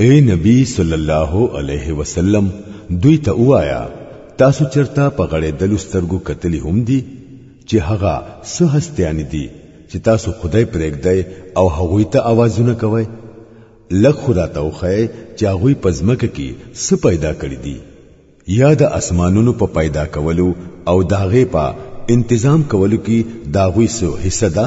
اے نبی صلی الله علیه وسلم دوی ته وایا تاسو چرته په غړې دل سترګو کتلی هم دي چې هغه سه هستيان دي چې تاسو خدای پرېږدای او هغه ته आवाजونه کوي لکه خدا ته وخی چې هغه پزمکه کې سه پیدا کړی دي یا د اسمانونو په پیدا کولو او داغه په انتظام کولو کې داغوی سو حصہ ده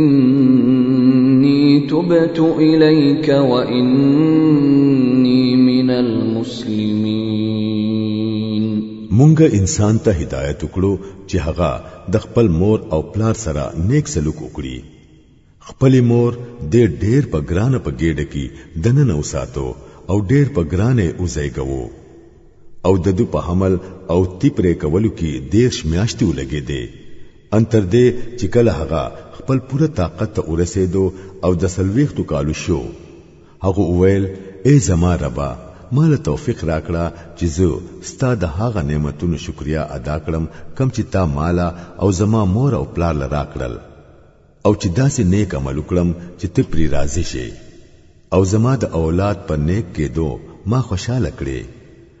انی تبت الیک و انی من المسلمین مونږه انسان ته هدایت وکړو چې هغه د خپل مور او پلار سره نیک سلوک وکړي خپل مور د ډیر په ګرانه په ګډه کې دنه نو ساتو او ډیر په ګرانه اوځيګو او د دو په حمل او تیپرې کولو کې دیش میاشتې ولګې دي ان تر دې چې کله هغه خپل پوره طاقت ته ورسېدو او د سلويختو کالو شو هغه وویل ای زما ربا مال توفیق راکړه چې زه ستا د هغه نعمتونو شکریا ادا کړم کم چې تا مال او زما مور او پلار لرا کړل او چې داسې نیک عمل وکړم چې ته پری راضي شې او زما د اولاد په نیک کېدو ما خوشاله کړې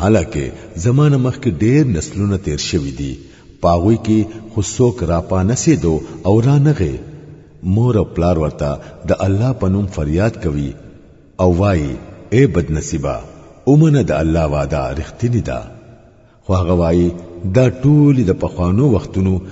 حالکه زمانه مخکې ډېر نسلونه تیر شوي دي پاغوي کې خو څوک را پانسېدو او را نغې مور او پلار ورته د الله په نوم فریاد کوي او وایي اے بدنصیبه اومنه د الله وعده رښتینی ده خو هغه وایي دا ټولې د پخوانو وختونو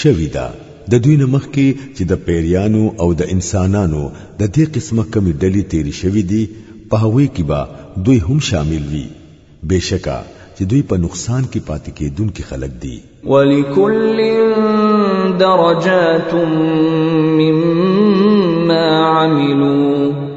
شوی دا د دوی نه مخکې چې د پیریانو او د انسانانو د دې قسمه کمی ډلې تیری شوی دی په هغوی کې به دوی هم شامل وي بشکا چې دوی په نقصان کې پاتې کېدونکي خلک دي ولکل درجات مما عملوا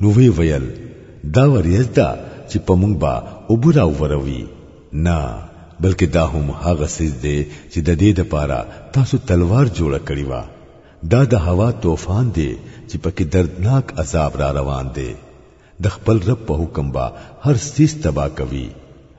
نو وی ویل دا وریځ ده چې په موږ به اوبه راووروي نه بلکې دا هم هغه څیز دی چې د دې دپاره تاسو تلوار جوړه کړې وه دا د هوا طوفان دی چې پکې دردناک عذاب را روان دی د خپل رب په حکم به هر څیز تبا کوي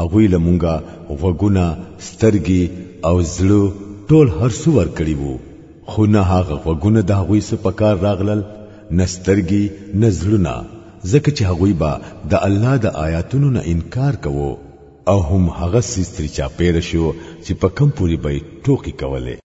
هغوی له مونږه غوږونه، سترګې او زړه ټول هر څه ورکړي وو، خو نه هغه غوږونه د هغوی څه په کار راغلل، نه سترګې، نه زړونه، ځکه چې هغوی به د الله د آیاتونو نه انکار کوو او هم هغه څیز ترې چاپېره شو چې په کوم پورې به یې ټوقې کولې.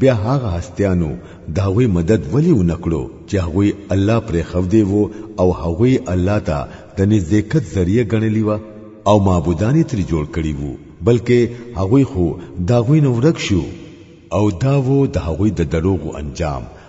بیا هغه هستیانو د هغوی مدد ولې ونه کړو چې هغوی الله پرېښودی وو او هغوی الله ته د نزدېکت ذریعه ګڼلي وه او معبودان یې ترې جوړ کړي وو بلکې هغوی خو د هغوی نه ورک شو او دا وو د هغوی د دروغو انجام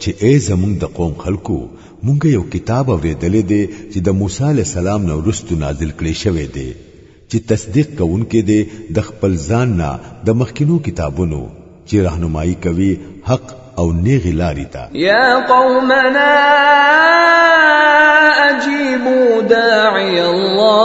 چې ای زمونږ د قوم خلکو مونږ یو کتاب اوریدلې دی چې د موسی علی السلام نو رستو نازل کړي شوی دی چې تصدیق کوونکې دی د خپل ځان نه د مخکینو کتابونو چې راهنمایي کوي حق او نیغي لاري ته یا قومنا اجیبوا داعی الله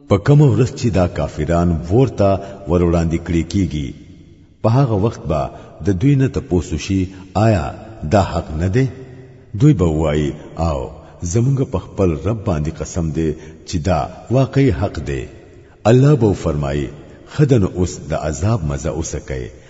په کوم ورځ چې دا کافران ورته ور وړاندې کړی کیږي په هغه وخت به د دوی نه تپوسو شي آیا دا حق نه دی دوی به وایي او زمونږ په خپل رب باندې قسم دی چې دا واقعي حق دی الله به فرمایي خدن اوس د عذاب مزه اوسکه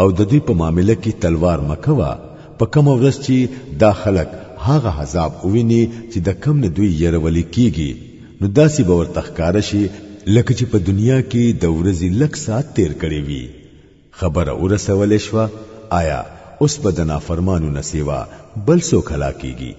او د دوی په معامله کې تلوار مکوه په کوم ورځ چې دا خلک هغه عذاب وویني چې د کم نه دوی يرولې کیږي نو داسې به ورته ښکاره شي لکه چې په دنیا کې د ورځې لک ساعت تیر کړی وي خبره ورسولې شوه آیا اوس به د نافرمانو نه سیوا بل څوک هلاکیږي